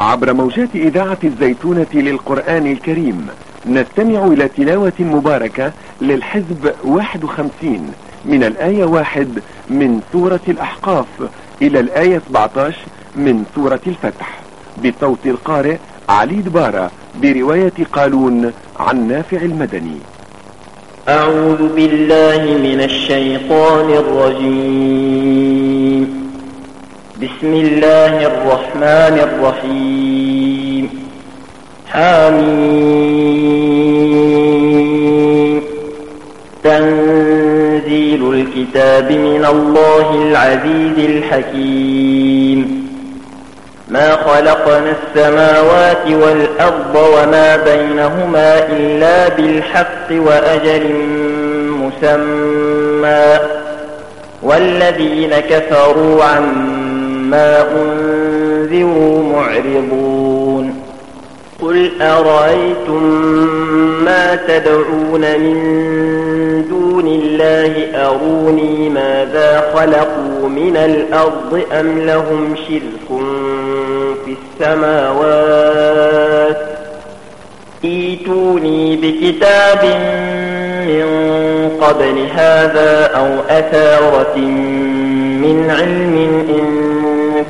عبر موجات إذاعة الزيتونة للقرآن الكريم. نستمع إلى تلاوة مباركة للحزب 51 من الآية 1 من سورة الأحقاف إلى الآية 17 من سورة الفتح. بصوت القارئ علي دبارة برواية قالون عن نافع المدني. أعوذ بالله من الشيطان الرجيم. بسم الله الرحمن الرحيم. حامين تنزيل الكتاب من الله العزيز الحكيم. ما خلقنا السماوات والأرض وما بينهما إلا بالحق وأجل مسمى. والذين كفروا عما أنذروا معرضون قل أرأيتم ما تدعون من دون الله أروني ماذا خلقوا من الأرض أم لهم شرك في السماوات إيتوني بكتاب من قبل هذا أو أثارة من علم إن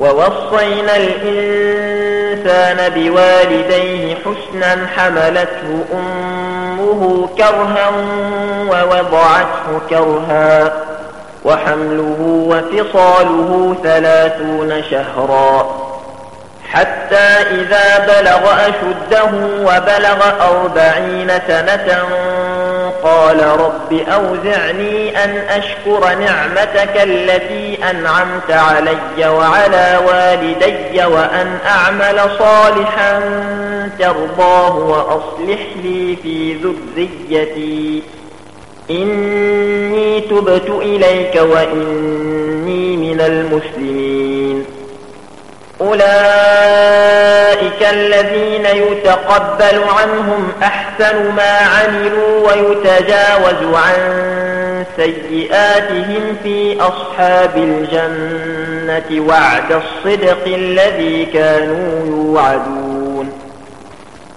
ووصينا الإنسان بوالديه حسنا حملته أمه كرها ووضعته كرها وحمله وفصاله ثلاثون شهرا حتى إذا بلغ أشده وبلغ أربعين سنة قال رب أوزعني أن أشكر نعمتك التي أنعمت علي وعلى والدي وأن أعمل صالحا ترضاه وأصلح لي في ذريتي. إني تبت إليك وإني من المسلمين. أولئك الذين يتقبل عنهم أحسن ما عملوا ويتجاوز عن سيئاتهم في أصحاب الجنة وعد الصدق الذي كانوا يوعدون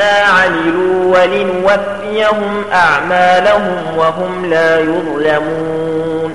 ما عملوا ولنوفيهم أعمالهم وهم لا يظلمون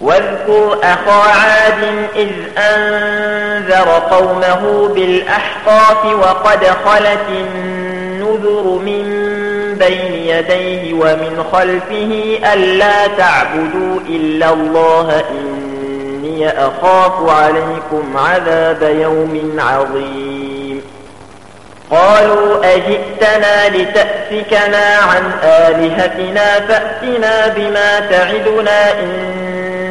واذكر أخا عاد إذ أنذر قومه بالأحقاف وقد خلت النذر من بين يديه ومن خلفه ألا تعبدوا إلا الله إني أخاف عليكم عذاب يوم عظيم. قالوا أجئتنا لتأسكنا عن آلهتنا فأتنا بما تعدنا إن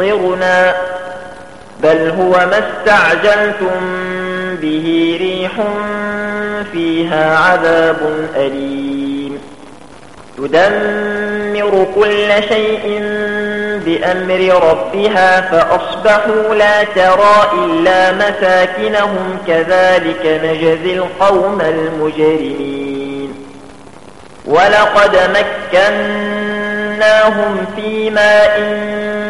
ممطرنا بل هو ما استعجلتم به ريح فيها عذاب أليم. تدمر كل شيء بأمر ربها فأصبحوا لا ترى إلا مساكنهم كذلك نجزي القوم المجرمين. ولقد مكناهم فيما إن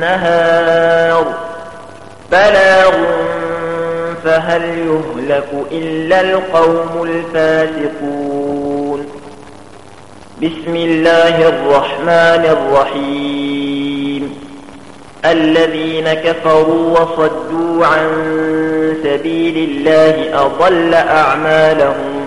النهار. بلاغ فهل يهلك إلا القوم الفاتقون بسم الله الرحمن الرحيم. الذين كفروا وصدوا عن سبيل الله أضل أعمالهم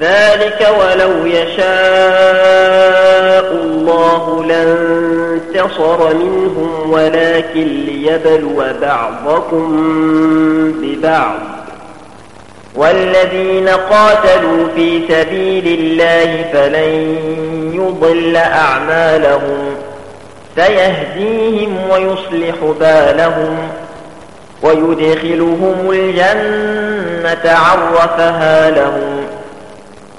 ذلك ولو يشاء الله لانتصر منهم ولكن ليبلو بعضكم ببعض. والذين قاتلوا في سبيل الله فلن يضل أعمالهم سيهديهم ويصلح بالهم ويدخلهم الجنة عرفها لهم.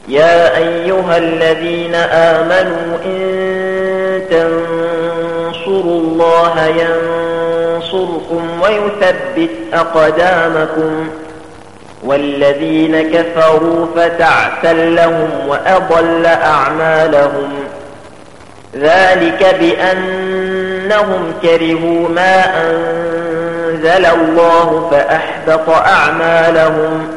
يا أيها الذين آمنوا إن تنصروا الله ينصركم ويثبت أقدامكم والذين كفروا فتعتل لهم وأضل أعمالهم ذلك بأنهم كرهوا ما أنزل الله فأحبط أعمالهم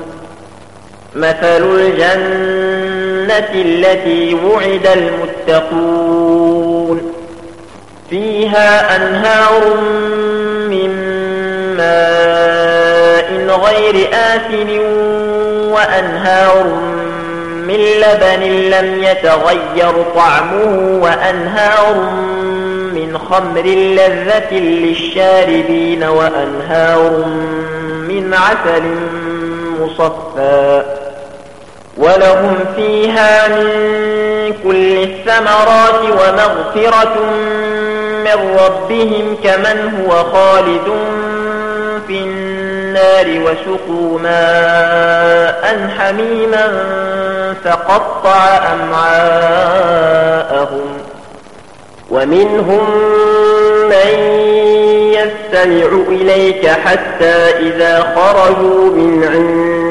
مثل الجنة التي وعد المتقون. فيها أنهار من ماء غير آثن وأنهار من لبن لم يتغير طعمه وأنهار من خمر لذة للشاربين وأنهار من عسل مصفى. ولهم فيها من كل الثمرات ومغفرة من ربهم كمن هو خالد في النار وسقوا ماء حميما فقطع أمعاءهم ومنهم من يستمع إليك حتى إذا خرجوا من عندهم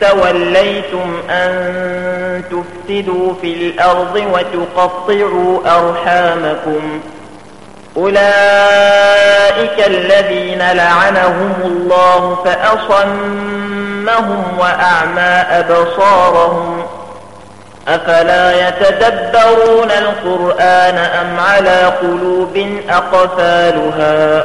توليتم أن تفسدوا في الأرض وتقطعوا أرحامكم. أولئك الذين لعنهم الله فأصمهم وأعمى أبصارهم. أفلا يتدبرون القرآن أم على قلوب أقفالها؟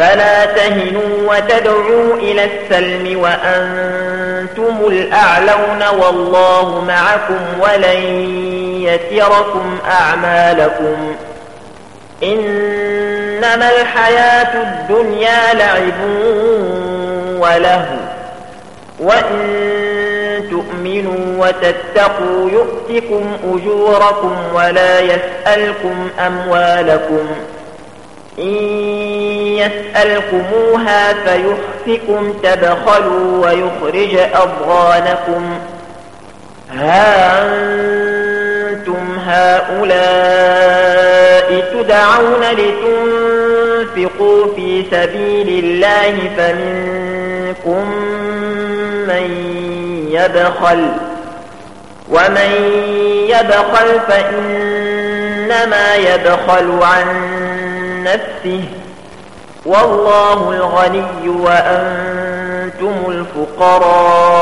فلا تهنوا وتدعوا إلى السلم وأنتم الأعلون والله معكم ولن يتركم أعمالكم إنما الحياة الدنيا لعب وله وإن تؤمنوا وتتقوا يؤتكم أجوركم ولا يسألكم أموالكم إن يسألكموها فيحفكم تبخلوا ويخرج أضغانكم. ها أنتم هؤلاء تدعون لتنفقوا في سبيل الله فمنكم من يبخل. ومن يبخل فإنما يبخل عن نفسه. والله الغني وأنتم الفقراء.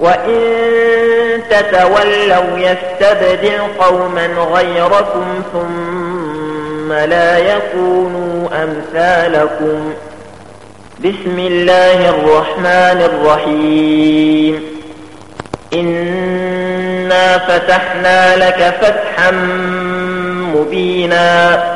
وإن تتولوا يستبدل قوما غيركم ثم لا يكونوا أمثالكم. بسم الله الرحمن الرحيم. إنا فتحنا لك فتحا مبينا.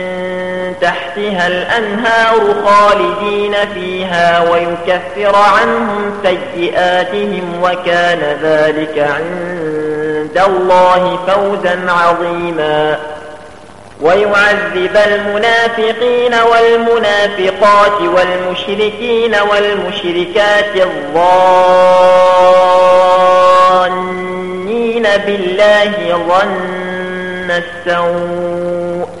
تحتها الأنهار خالدين فيها ويكفر عنهم سيئاتهم وكان ذلك عند الله فوزا عظيما. ويعذب المنافقين والمنافقات والمشركين والمشركات الظنين بالله ظن السوء.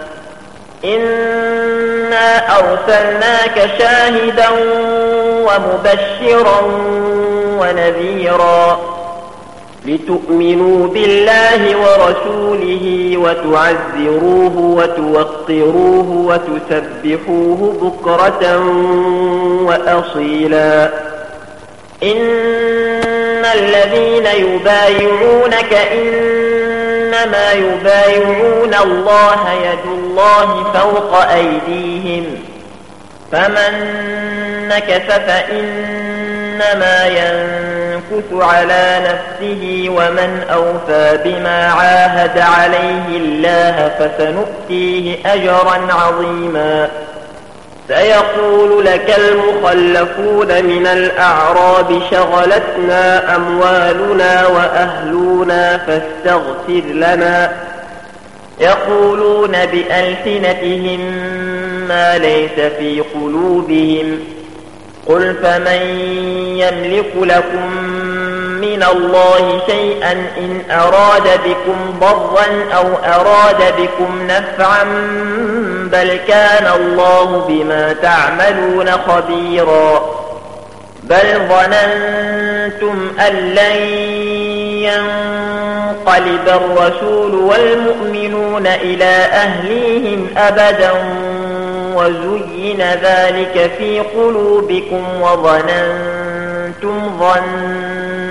إنا أرسلناك شاهدا ومبشرا ونذيرا لتؤمنوا بالله ورسوله وتعزروه وتوقروه وتسبحوه بكرة وأصيلا إن الذين يبايعونك إن إنما يبايعون الله يد الله فوق أيديهم فمن نكث فإنما ينكث على نفسه ومن أوفى بما عاهد عليه الله فسنؤتيه أجرا عظيما سيقول لك المخلفون من الأعراب شغلتنا أموالنا وأهلنا فاستغفر لنا يقولون بألسنتهم ما ليس في قلوبهم قل فمن يملك لكم من الله شيئا إن أراد بكم ضرا أو أراد بكم نفعا بل كان الله بما تعملون خبيرا. بل ظننتم أن لن ينقلب الرسول والمؤمنون إلى أهليهم أبدا وزين ذلك في قلوبكم وظننتم ظننتم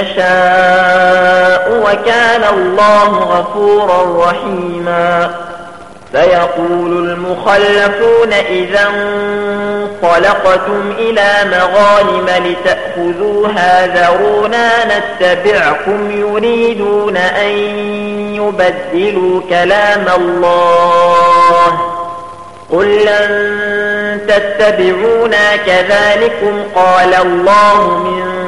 يشاء وكان الله غفورا رحيما. فيقول المخلفون إذا انطلقتم إلى مغانم لتأخذوها ذرونا نتبعكم يريدون أن يبدلوا كلام الله. قل لن تتبعونا كذلكم قال الله من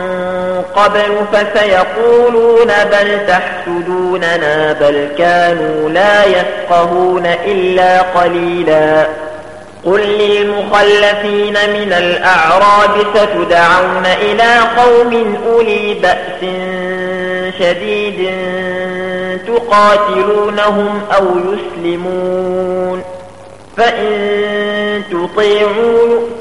قبل فسيقولون بل تحسدوننا بل كانوا لا يفقهون إلا قليلا. قل للمخلفين من الأعراب ستدعون إلى قوم أولي بأس شديد تقاتلونهم أو يسلمون. فإن تطيعوا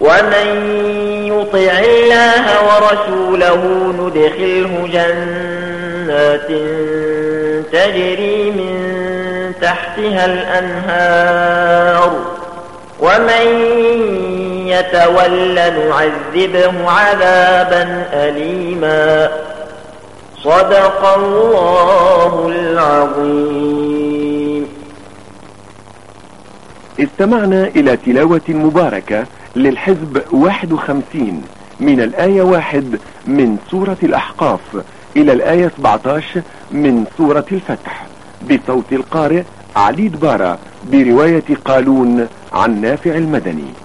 ومن يطع الله ورسوله ندخله جنات تجري من تحتها الأنهار ومن يتولى نعذبه عذابا أليما صدق الله العظيم استمعنا إلى تلاوة مباركة للحزب 51 من الآية 1 من سورة الأحقاف إلى الآية 17 من سورة الفتح بصوت القارئ علي دبارة برواية قالون عن نافع المدني.